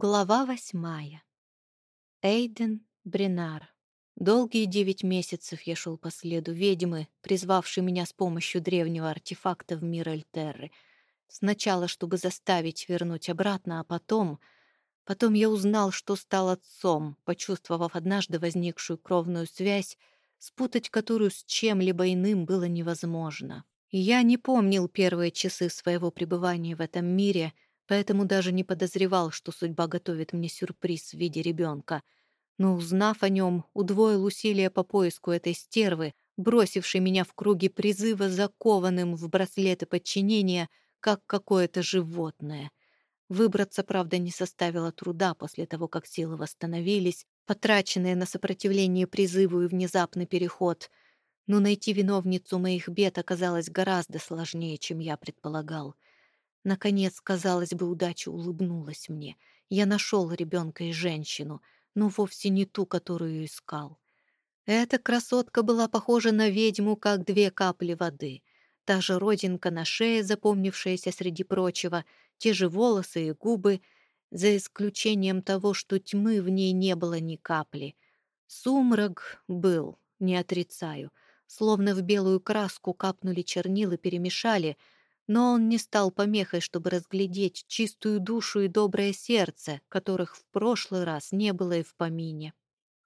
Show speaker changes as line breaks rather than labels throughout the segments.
Глава восьмая. Эйден Бринар. Долгие девять месяцев я шел по следу ведьмы, призвавшей меня с помощью древнего артефакта в мир Эльтерры. Сначала, чтобы заставить вернуть обратно, а потом... Потом я узнал, что стал отцом, почувствовав однажды возникшую кровную связь, спутать которую с чем-либо иным было невозможно. Я не помнил первые часы своего пребывания в этом мире — поэтому даже не подозревал, что судьба готовит мне сюрприз в виде ребенка. Но, узнав о нем, удвоил усилия по поиску этой стервы, бросившей меня в круги призыва, закованным в браслеты подчинения, как какое-то животное. Выбраться, правда, не составило труда после того, как силы восстановились, потраченные на сопротивление призыву и внезапный переход. Но найти виновницу моих бед оказалось гораздо сложнее, чем я предполагал. Наконец, казалось бы, удача улыбнулась мне. Я нашел ребенка и женщину, но вовсе не ту, которую искал. Эта красотка была похожа на ведьму, как две капли воды. Та же родинка на шее, запомнившаяся среди прочего, те же волосы и губы, за исключением того, что тьмы в ней не было ни капли. Сумрак был, не отрицаю, словно в белую краску капнули чернила, перемешали — но он не стал помехой, чтобы разглядеть чистую душу и доброе сердце, которых в прошлый раз не было и в помине.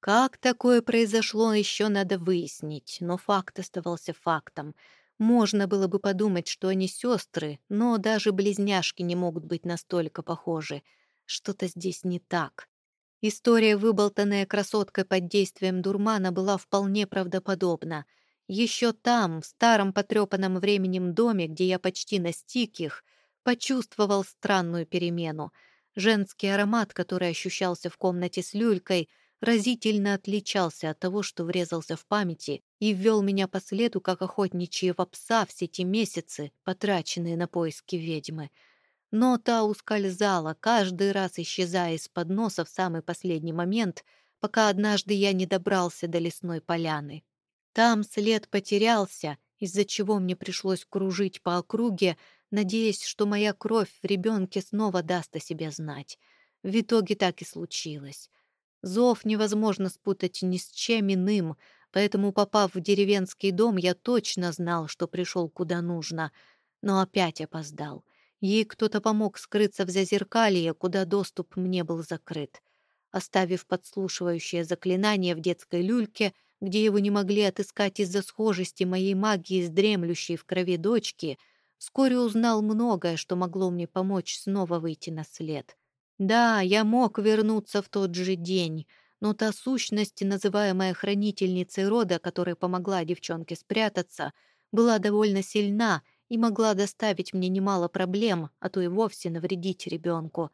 Как такое произошло, еще надо выяснить, но факт оставался фактом. Можно было бы подумать, что они сестры, но даже близняшки не могут быть настолько похожи. Что-то здесь не так. История, выболтанная красоткой под действием дурмана, была вполне правдоподобна — еще там, в старом потрепанном временем доме, где я почти настиг их, почувствовал странную перемену. Женский аромат, который ощущался в комнате с люлькой, разительно отличался от того, что врезался в памяти и ввел меня по следу, как охотничьего пса все те месяцы, потраченные на поиски ведьмы. Но та ускользала, каждый раз исчезая из-под носа в самый последний момент, пока однажды я не добрался до лесной поляны. Там след потерялся, из-за чего мне пришлось кружить по округе, надеясь, что моя кровь в ребенке снова даст о себе знать. В итоге так и случилось. Зов невозможно спутать ни с чем иным, поэтому, попав в деревенский дом, я точно знал, что пришел куда нужно, но опять опоздал. Ей кто-то помог скрыться в зазеркалье, куда доступ мне был закрыт. Оставив подслушивающее заклинание в детской люльке, где его не могли отыскать из-за схожести моей магии с дремлющей в крови дочки, вскоре узнал многое, что могло мне помочь снова выйти на след. Да, я мог вернуться в тот же день, но та сущность, называемая хранительницей рода, которая помогла девчонке спрятаться, была довольно сильна и могла доставить мне немало проблем, а то и вовсе навредить ребенку.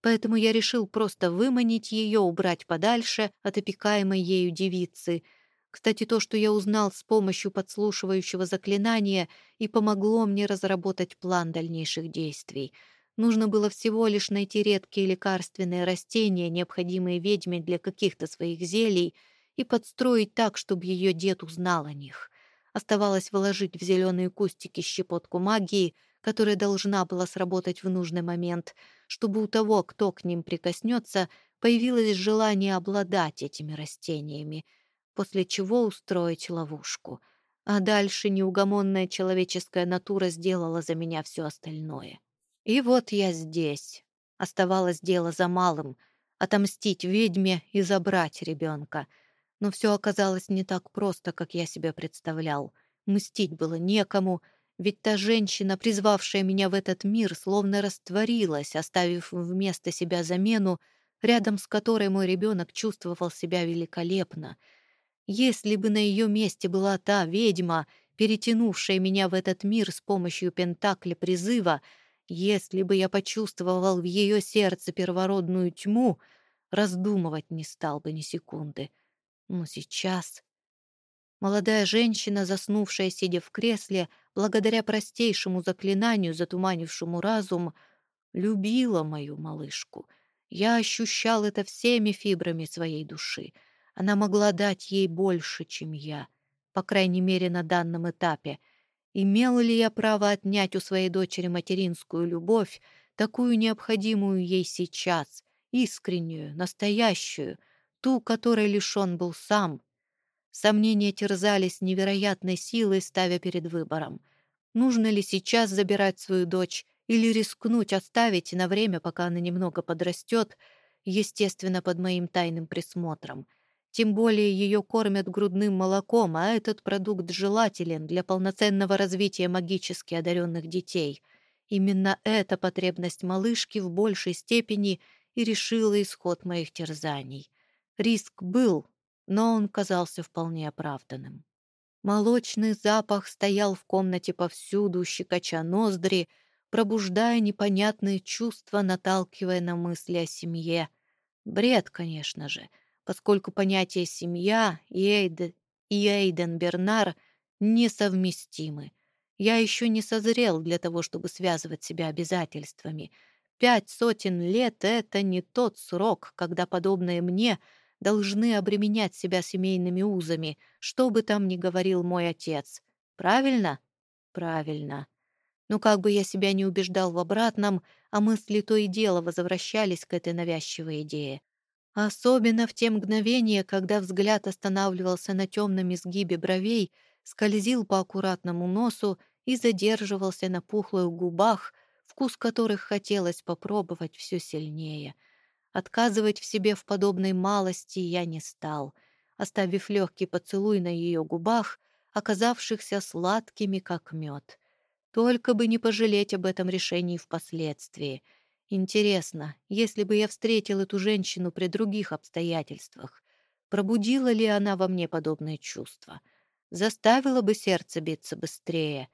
Поэтому я решил просто выманить ее, убрать подальше от опекаемой ею девицы — кстати, то, что я узнал с помощью подслушивающего заклинания, и помогло мне разработать план дальнейших действий. Нужно было всего лишь найти редкие лекарственные растения, необходимые ведьме для каких-то своих зелий, и подстроить так, чтобы ее дед узнал о них. Оставалось вложить в зеленые кустики щепотку магии, которая должна была сработать в нужный момент, чтобы у того, кто к ним прикоснется, появилось желание обладать этими растениями — после чего устроить ловушку. А дальше неугомонная человеческая натура сделала за меня все остальное. И вот я здесь. Оставалось дело за малым — отомстить ведьме и забрать ребенка. Но все оказалось не так просто, как я себе представлял. Мстить было некому, ведь та женщина, призвавшая меня в этот мир, словно растворилась, оставив вместо себя замену, рядом с которой мой ребенок чувствовал себя великолепно — если бы на ее месте была та ведьма, перетянувшая меня в этот мир с помощью пентакля призыва, если бы я почувствовал в ее сердце первородную тьму, раздумывать не стал бы ни секунды. Но сейчас... Молодая женщина, заснувшая, сидя в кресле, благодаря простейшему заклинанию, затуманившему разум, любила мою малышку. Я ощущал это всеми фибрами своей души — она могла дать ей больше, чем я, по крайней мере, на данном этапе. Имел ли я право отнять у своей дочери материнскую любовь, такую необходимую ей сейчас, искреннюю, настоящую, ту, которой лишен был сам. Сомнения терзались невероятной силой, ставя перед выбором. Нужно ли сейчас забирать свою дочь или рискнуть оставить на время, пока она немного подрастет, естественно, под моим тайным присмотром. Тем более ее кормят грудным молоком, а этот продукт желателен для полноценного развития магически одаренных детей. Именно эта потребность малышки в большей степени и решила исход моих терзаний. Риск был, но он казался вполне оправданным. Молочный запах стоял в комнате повсюду, щекоча ноздри, пробуждая непонятные чувства, наталкивая на мысли о семье. Бред, конечно же, поскольку понятия «семья» и, Эйд... и Эйден Бернар несовместимы. Я еще не созрел для того, чтобы связывать себя обязательствами. Пять сотен лет — это не тот срок, когда подобные мне должны обременять себя семейными узами, что бы там ни говорил мой отец. Правильно? Правильно. Но как бы я себя не убеждал в обратном, а мысли то и дело возвращались к этой навязчивой идее. Особенно в те мгновения, когда взгляд останавливался на темном изгибе бровей, скользил по аккуратному носу и задерживался на пухлых губах, вкус которых хотелось попробовать все сильнее. Отказывать в себе в подобной малости я не стал, оставив легкий поцелуй на ее губах, оказавшихся сладкими, как мед. Только бы не пожалеть об этом решении впоследствии. Интересно, если бы я встретил эту женщину при других обстоятельствах, пробудила ли она во мне подобное чувство? Заставила бы сердце биться быстрее?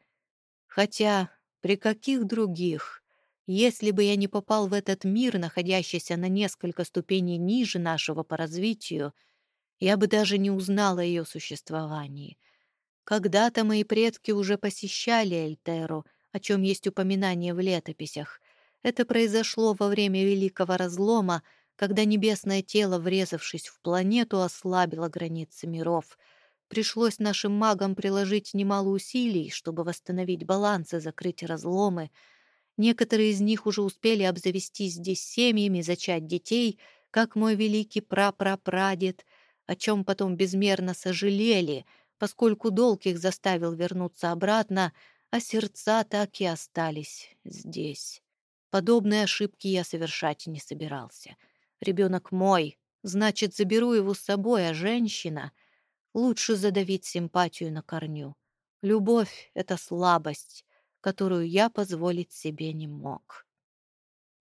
Хотя при каких других? Если бы я не попал в этот мир, находящийся на несколько ступеней ниже нашего по развитию, я бы даже не узнала о ее существовании — когда-то мои предки уже посещали Эльтеру, о чем есть упоминание в летописях. Это произошло во время Великого Разлома, когда небесное тело, врезавшись в планету, ослабило границы миров. Пришлось нашим магам приложить немало усилий, чтобы восстановить баланс и закрыть разломы. Некоторые из них уже успели обзавестись здесь семьями, зачать детей, как мой великий прапрапрадед, о чем потом безмерно сожалели — поскольку долг их заставил вернуться обратно, а сердца так и остались здесь. Подобные ошибки я совершать не собирался. Ребенок мой, значит, заберу его с собой, а женщина... Лучше задавить симпатию на корню. Любовь — это слабость, которую я позволить себе не мог.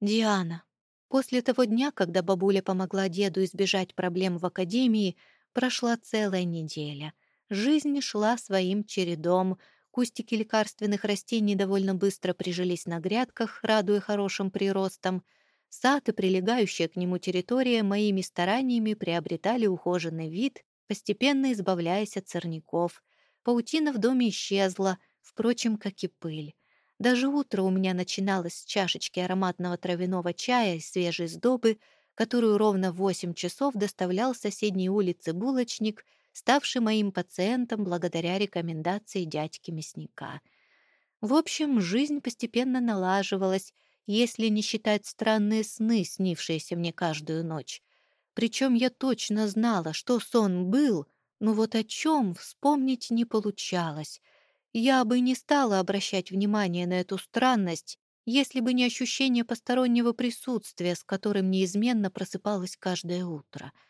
Диана. После того дня, когда бабуля помогла деду избежать проблем в академии, прошла целая неделя — Жизнь шла своим чередом. Кустики лекарственных растений довольно быстро прижились на грядках, радуя хорошим приростом. Сад и прилегающая к нему территория моими стараниями приобретали ухоженный вид, постепенно избавляясь от сорняков. Паутина в доме исчезла, впрочем, как и пыль. Даже утро у меня начиналось с чашечки ароматного травяного чая и свежей сдобы, которую ровно в восемь часов доставлял с соседней улицы булочник — ставший моим пациентом благодаря рекомендации дядьки мясника. В общем, жизнь постепенно налаживалась, если не считать странные сны, снившиеся мне каждую ночь. Причем я точно знала, что сон был, но вот о чем вспомнить не получалось. Я бы не стала обращать внимание на эту странность, если бы не ощущение постороннего присутствия, с которым неизменно просыпалась каждое утро —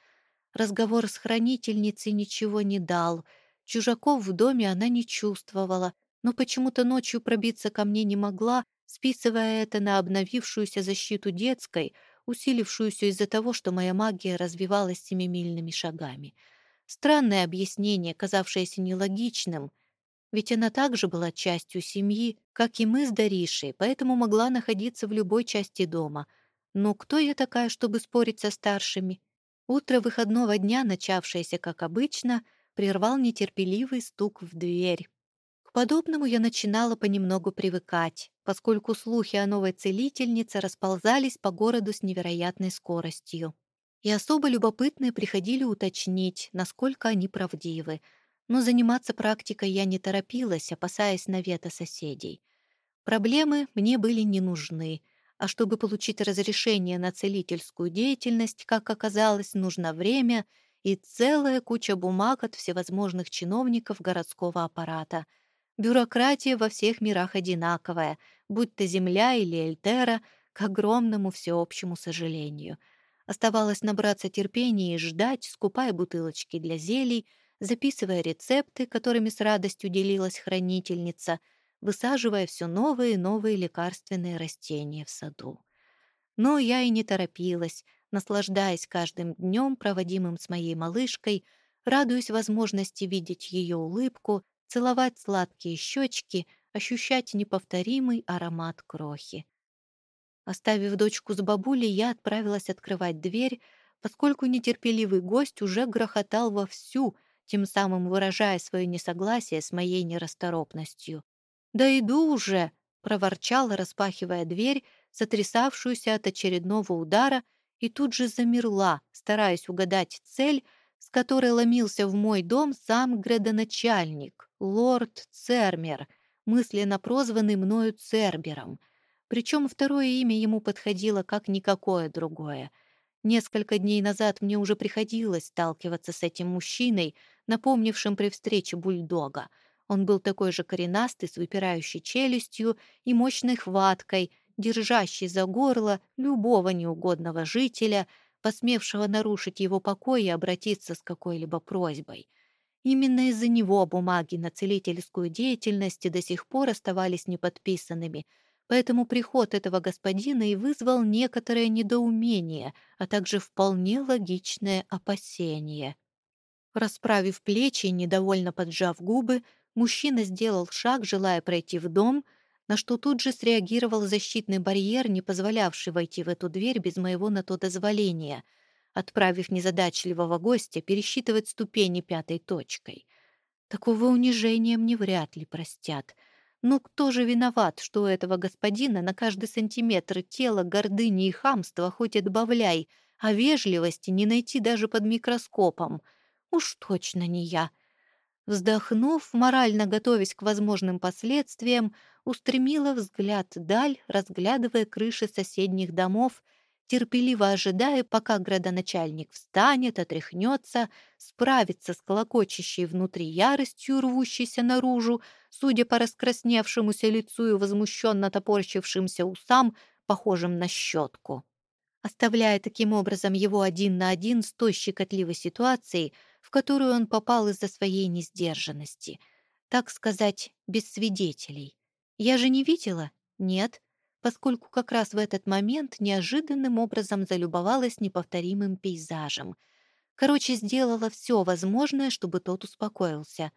Разговор с хранительницей ничего не дал. Чужаков в доме она не чувствовала, но почему-то ночью пробиться ко мне не могла, списывая это на обновившуюся защиту детской, усилившуюся из-за того, что моя магия развивалась семимильными шагами. Странное объяснение, казавшееся нелогичным, ведь она также была частью семьи, как и мы с Даришей, поэтому могла находиться в любой части дома. Но кто я такая, чтобы спорить со старшими? Утро выходного дня, начавшееся как обычно, прервал нетерпеливый стук в дверь. К подобному я начинала понемногу привыкать, поскольку слухи о новой целительнице расползались по городу с невероятной скоростью. И особо любопытные приходили уточнить, насколько они правдивы. Но заниматься практикой я не торопилась, опасаясь навета соседей. Проблемы мне были не нужны — а чтобы получить разрешение на целительскую деятельность, как оказалось, нужно время и целая куча бумаг от всевозможных чиновников городского аппарата. Бюрократия во всех мирах одинаковая, будь то Земля или Эльтера, к огромному всеобщему сожалению. Оставалось набраться терпения и ждать, скупая бутылочки для зелий, записывая рецепты, которыми с радостью делилась хранительница — высаживая все новые и новые лекарственные растения в саду. Но я и не торопилась, наслаждаясь каждым днем, проводимым с моей малышкой, радуясь возможности видеть ее улыбку, целовать сладкие щечки, ощущать неповторимый аромат крохи. Оставив дочку с бабулей, я отправилась открывать дверь, поскольку нетерпеливый гость уже грохотал вовсю, тем самым выражая свое несогласие с моей нерасторопностью. «Да иду уже!» — проворчала, распахивая дверь, сотрясавшуюся от очередного удара, и тут же замерла, стараясь угадать цель, с которой ломился в мой дом сам градоначальник, лорд Цермер, мысленно прозванный мною Цербером. Причем второе имя ему подходило как никакое другое. Несколько дней назад мне уже приходилось сталкиваться с этим мужчиной, напомнившим при встрече бульдога — он был такой же коренастый, с выпирающей челюстью и мощной хваткой, держащий за горло любого неугодного жителя, посмевшего нарушить его покой и обратиться с какой-либо просьбой. Именно из-за него бумаги на целительскую деятельность до сих пор оставались неподписанными, поэтому приход этого господина и вызвал некоторое недоумение, а также вполне логичное опасение. Расправив плечи и недовольно поджав губы, Мужчина сделал шаг, желая пройти в дом, на что тут же среагировал защитный барьер, не позволявший войти в эту дверь без моего на то дозволения, отправив незадачливого гостя пересчитывать ступени пятой точкой. Такого унижения мне вряд ли простят. Ну кто же виноват, что у этого господина на каждый сантиметр тела гордыни и хамства хоть и добавляй, а вежливости не найти даже под микроскопом? Уж точно не я. Вздохнув, морально готовясь к возможным последствиям, устремила взгляд даль, разглядывая крыши соседних домов, терпеливо ожидая, пока градоначальник встанет, отряхнется, справится с колокочущей внутри яростью, рвущейся наружу, судя по раскрасневшемуся лицу и возмущенно топорщившимся усам, похожим на щетку. Оставляя таким образом его один на один с той щекотливой ситуацией, в которую он попал из-за своей несдержанности. Так сказать, без свидетелей. Я же не видела? Нет, поскольку как раз в этот момент неожиданным образом залюбовалась неповторимым пейзажем. Короче, сделала все возможное, чтобы тот успокоился.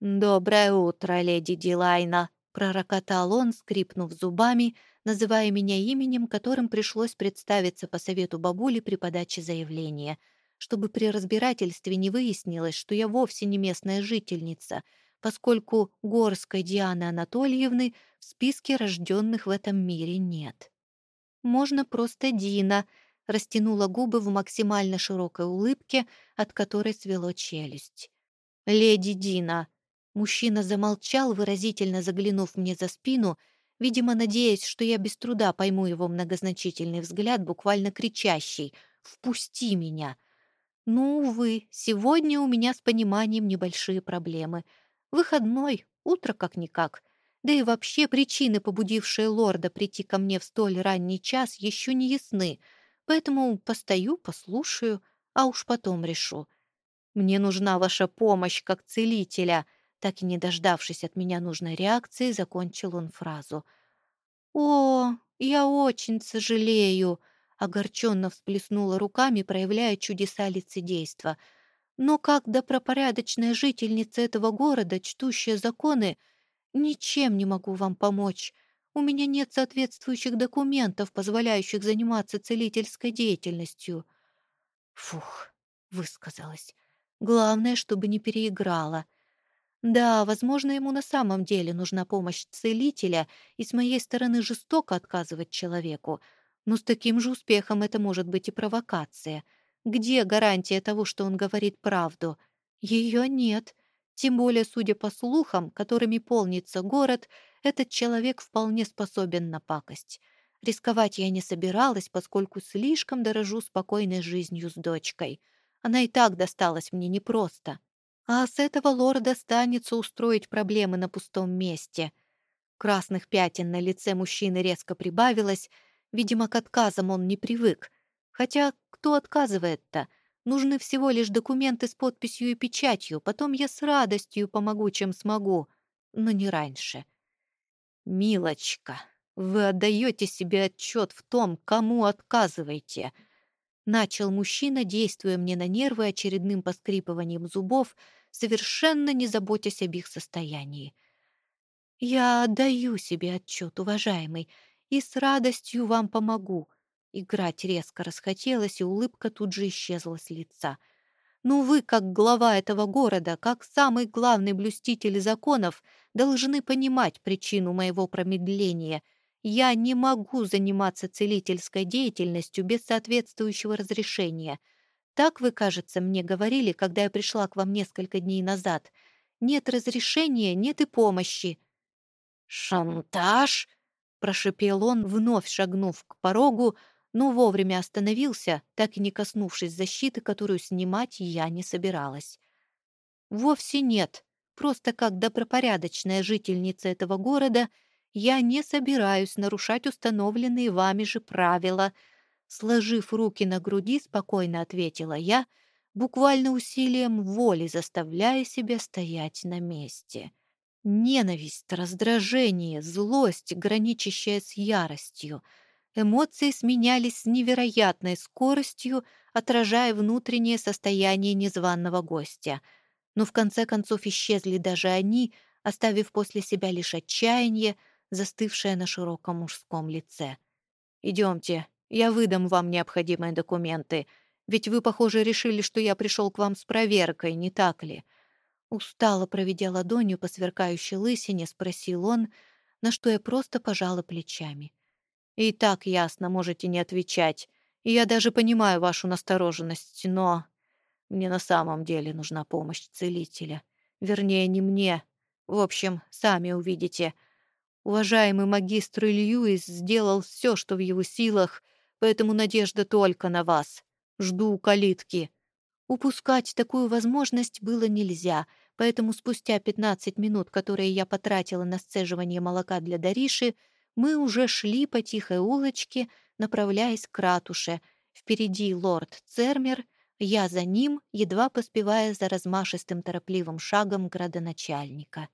«Доброе утро, леди Дилайна!» — пророкотал он, скрипнув зубами, называя меня именем, которым пришлось представиться по совету бабули при подаче заявления — чтобы при разбирательстве не выяснилось, что я вовсе не местная жительница, поскольку Горской Дианы Анатольевны в списке рожденных в этом мире нет. «Можно просто Дина», — растянула губы в максимально широкой улыбке, от которой свело челюсть. «Леди Дина!» Мужчина замолчал, выразительно заглянув мне за спину, видимо, надеясь, что я без труда пойму его многозначительный взгляд, буквально кричащий «Впусти меня!» Ну, увы, сегодня у меня с пониманием небольшие проблемы. Выходной, утро как-никак. Да и вообще причины, побудившие лорда прийти ко мне в столь ранний час, еще не ясны. Поэтому постою, послушаю, а уж потом решу. Мне нужна ваша помощь как целителя. Так и не дождавшись от меня нужной реакции, закончил он фразу. «О, я очень сожалею», огорченно всплеснула руками, проявляя чудеса лицедейства. Но как добропорядочная жительница этого города, чтущая законы, ничем не могу вам помочь. У меня нет соответствующих документов, позволяющих заниматься целительской деятельностью. Фух, высказалась. Главное, чтобы не переиграла. Да, возможно, ему на самом деле нужна помощь целителя, и с моей стороны жестоко отказывать человеку — но с таким же успехом это может быть и провокация. Где гарантия того, что он говорит правду? Ее нет. Тем более, судя по слухам, которыми полнится город, этот человек вполне способен на пакость. Рисковать я не собиралась, поскольку слишком дорожу спокойной жизнью с дочкой. Она и так досталась мне непросто. А с этого лорда станется устроить проблемы на пустом месте. Красных пятен на лице мужчины резко прибавилось. Видимо, к отказам он не привык. Хотя кто отказывает-то? Нужны всего лишь документы с подписью и печатью. Потом я с радостью помогу, чем смогу. Но не раньше. «Милочка, вы отдаете себе отчет в том, кому отказываете?» Начал мужчина, действуя мне на нервы очередным поскрипыванием зубов, совершенно не заботясь об их состоянии. «Я отдаю себе отчет, уважаемый, и с радостью вам помогу». Играть резко расхотелось, и улыбка тут же исчезла с лица. «Ну вы, как глава этого города, как самый главный блюститель законов, должны понимать причину моего промедления. Я не могу заниматься целительской деятельностью без соответствующего разрешения. Так вы, кажется, мне говорили, когда я пришла к вам несколько дней назад. Нет разрешения, нет и помощи».
«Шантаж?» — прошепел он, вновь шагнув к порогу, но вовремя остановился, так и не коснувшись защиты, которую снимать я не собиралась.
«Вовсе нет. Просто как добропорядочная жительница этого города я не собираюсь нарушать установленные вами же правила», сложив руки на груди, спокойно ответила я, буквально усилием воли заставляя себя стоять на месте. Ненависть, раздражение, злость, граничащая с яростью. Эмоции сменялись с невероятной скоростью, отражая внутреннее состояние незваного гостя. Но в конце концов исчезли даже они, оставив после себя лишь отчаяние, застывшее на широком мужском лице. «Идемте, я выдам вам необходимые документы, ведь вы, похоже, решили, что я пришел к вам с проверкой, не так ли?» Устало проведя ладонью по сверкающей лысине, спросил он, на что я просто пожала плечами. «И так ясно, можете не отвечать. Я даже понимаю вашу настороженность, но мне на самом деле нужна помощь целителя. Вернее, не мне. В общем, сами увидите. Уважаемый магистр Льюис сделал все, что в его силах, поэтому надежда только на вас. Жду калитки». Упускать такую возможность было нельзя, поэтому спустя 15 минут, которые я потратила на сцеживание молока для Дариши, мы уже шли по тихой улочке, направляясь к ратуше. Впереди лорд Цермер, я за ним, едва поспевая за размашистым торопливым шагом градоначальника.